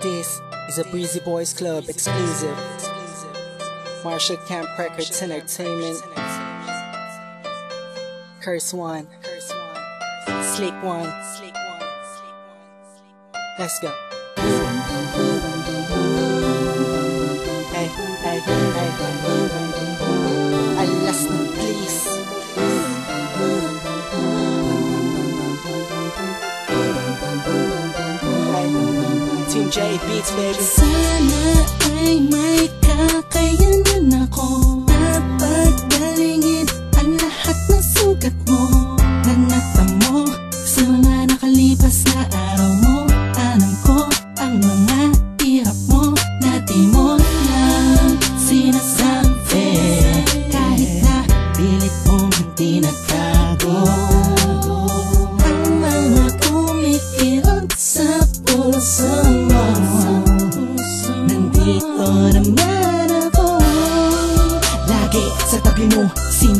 This is a Breezy Boys Club exclusive. Marshall Camp Records Entertainment. Curse One. Slick One. Let's go. Hey, hey, hey. J Beats, baby. Sana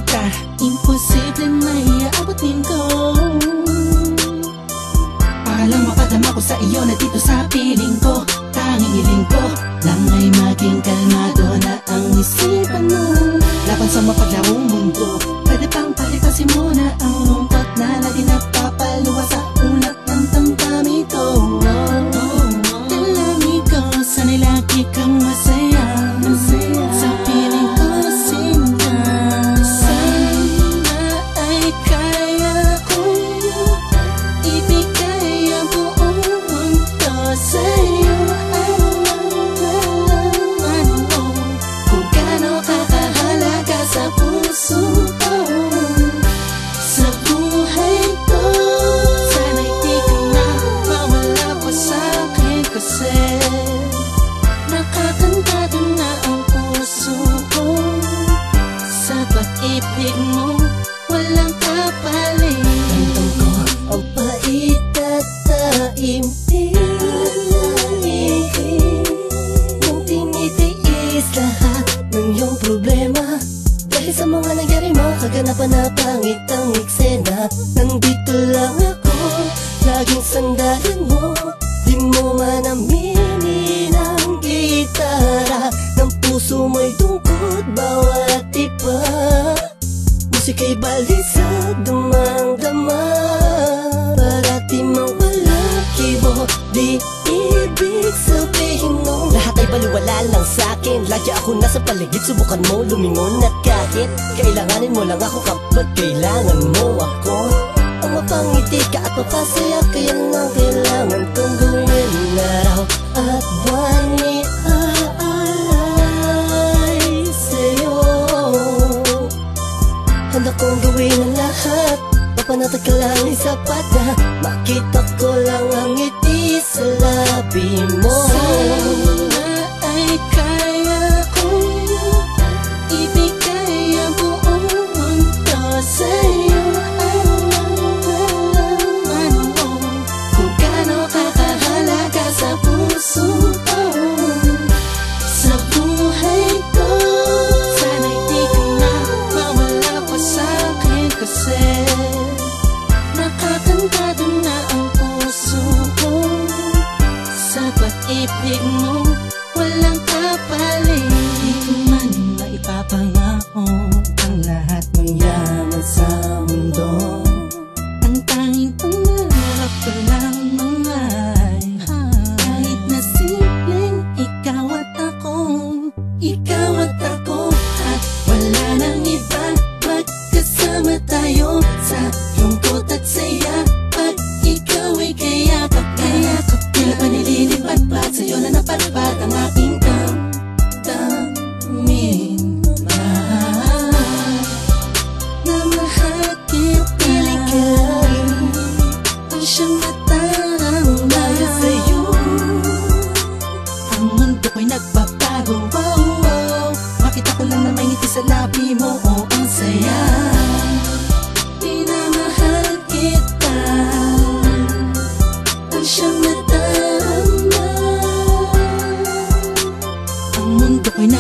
sinta Imposible may aabutin ko. Para lang mapadama ko sa iyo na dito sa piling ko. Tanging hiling ko lang ay maging kalmado na ang isipan mo. Laban sa mapaglarong mundo pag-ibig mo walang kapalit Tantong ko ang pait at taimtim Nung ng iyong problema Dahil sa mga nangyari mo Kaganapan ang eksena. Nandito lang ako Laging sandalan mo Di mo man ang gitara Ng puso mo'y tungkod Musika'y balisag damang-dama Parati mawala kibo Di ibig sabihin mo Lahat ay baliwala lang sa'kin Lagi ako nasa paligid Subukan mo lumingon at kahit Kailanganin mo lang ako kapag kailangan mo ako. Ang mapangiti ka at mapasaya Kaya nga kailangan kong gawin Araw at buwan ni ay Ang